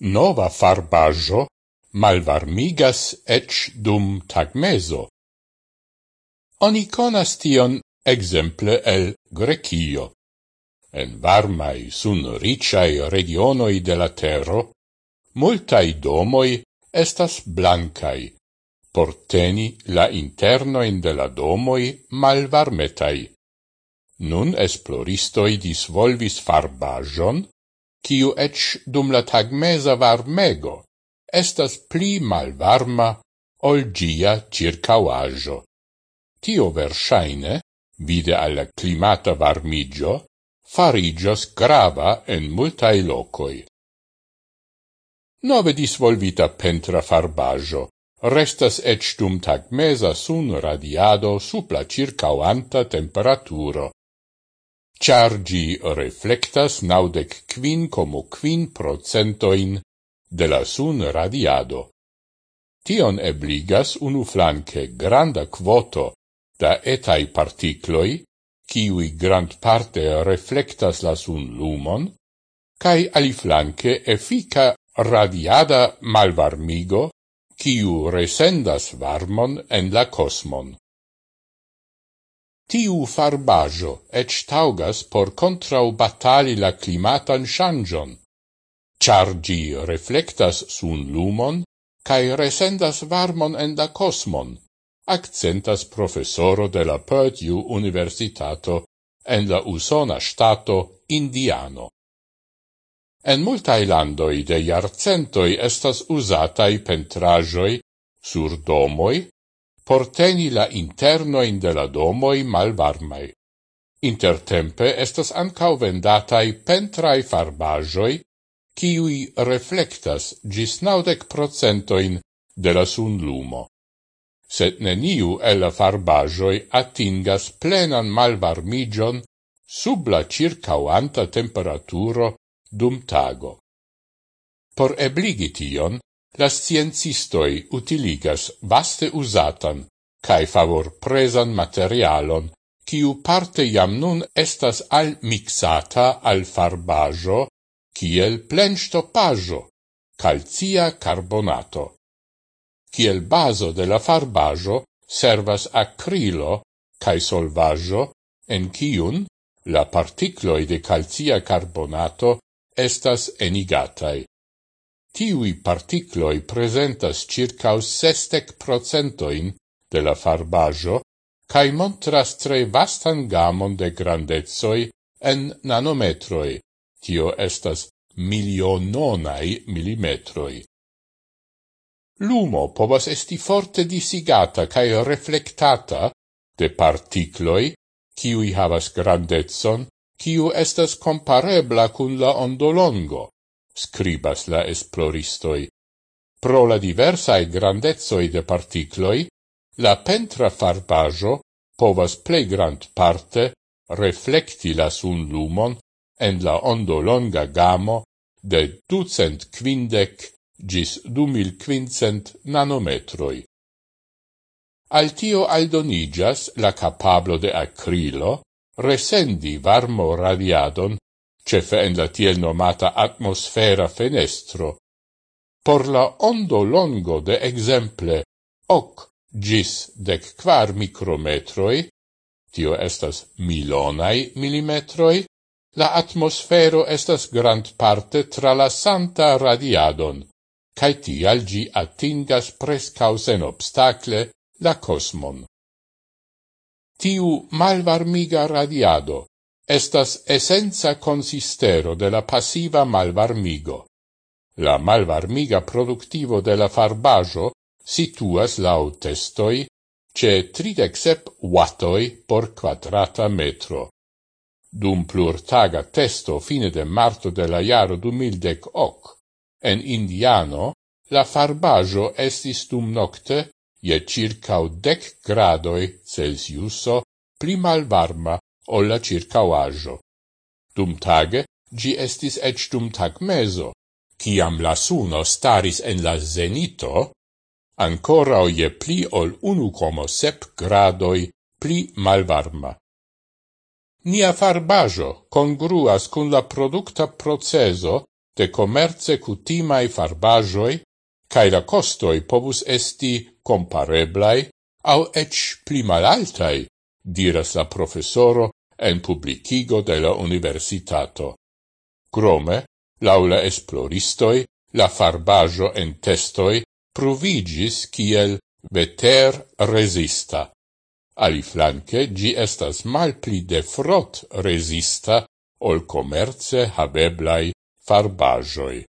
Nova farbajo malvarmigas ec dum tagmeso. Oni conas tion exemple el Grecio. En varmai sun ricai regionoi de la terro, multai domoi estas blancai, por teni la internoin de la domoi malvarmetai. Nun esploristoi disvolvis farbajon, kiu ec dum la tagmesa varmego estas pli malvarma ol gia circauajo. Tio versaine, vide alla climata varmigio, farigios grava en multae locoi. Nove disvolvita pentra farbajo, restas ec dum tagmesa sun radiado supla circauanta temperaturo, char gi reflectas naudec quin como quin procentoin de la sun radiado. Tion ebligas unu flanque granda quoto da etai particloi, kiwi grand parte reflectas la sun lumon, cae aliflanque effica radiada malvarmigo, kiu resendas varmon en la cosmon. Tiu farbajo ec taugas por contraubatali la climatan changion, char gi reflectas sun lumon cae resendas varmon en la cosmon, accentas professoro de la Purdue Universitato en la usona stato indiano. En multae landoi de iarcentoi estas usatai pentrajoi sur domoi porteni la interno in de la domoi malvarmai. Intertempe estas ancau vendatai pentrai farbajoi, kiui reflectas gis naudec procentoin de la sunlumo. Sed neniu el la farbajoi atingas plenan malvarmigion sub la circauanta temperaturo dum tago. Por ebligition, la sciencistoi utiligas vaste usatan cae favor presan materialon, kiu parte jam nun estas al mixata al farbajo, kiel plenstopajo, calcia carbonato. Kiel baso de la farbajo servas acrilo cae solvajo, en ciun la particloi de calcia carbonato estas enigatai tiui particloi presentas circa 60 procentoin de la farbajo cae montras tre vastan gamon de grandezoi en nanometroi, tio estas miliononai millimetroi. Lumo povas esti forte disigata cae reflectata de particloi, kiui havas grandezon, kiu estas comparebla cun la ondolongo scribas la esploristoi. Pro la diversae grandezoi de particloi, la pentra farbajo povas plei grand parte reflecti la sun lumon en la ondo longa gamo de ducent quindec gis dumil quincent nanometroi. Al tio aldonigas la capablo de acrilo resendi varmo radiadon cefe en la tiel nomata atmosfera fenestro. Por la ondo longo de exemple hoc gis dec quar micrometroi, tio estas milonai millimetroi, la atmosfero estas grand parte tra la santa radiadon, cae tial gi atingas prescausen obstacle la cosmon. Tiu malvarmiga radiado estas essenza consistero de la passiva malvarmigo. La malvarmiga productivo de la farbajo situas lau testoi ce tridexep wattoi por quadrata metro. Dum plurtaga testo fine de marto de la jaro du mildec hoc, en Indiano, la farbajo estis dum nocte je circa dec gradoi Celsiuso pli malvarma olla la circauaggio. Dum tage, gi estis ec dum tag meso, ciam la suno staris en la zenito, ancora oie pli ol unu como sep gradoi pli malvarma. Nia farbajo congruas cun la producta proceso de commerce cutimae farbajoi, cae la costoi povus esti compareblai au ec pli malaltai, diras la professoro en publicigo de la universitato. Crome, laula esploristoi, la farbajo en testoi pruvigis kiel veter resista. Ali flanque, gi estas malpli de frot resista ol commerce habeblai farbajoi.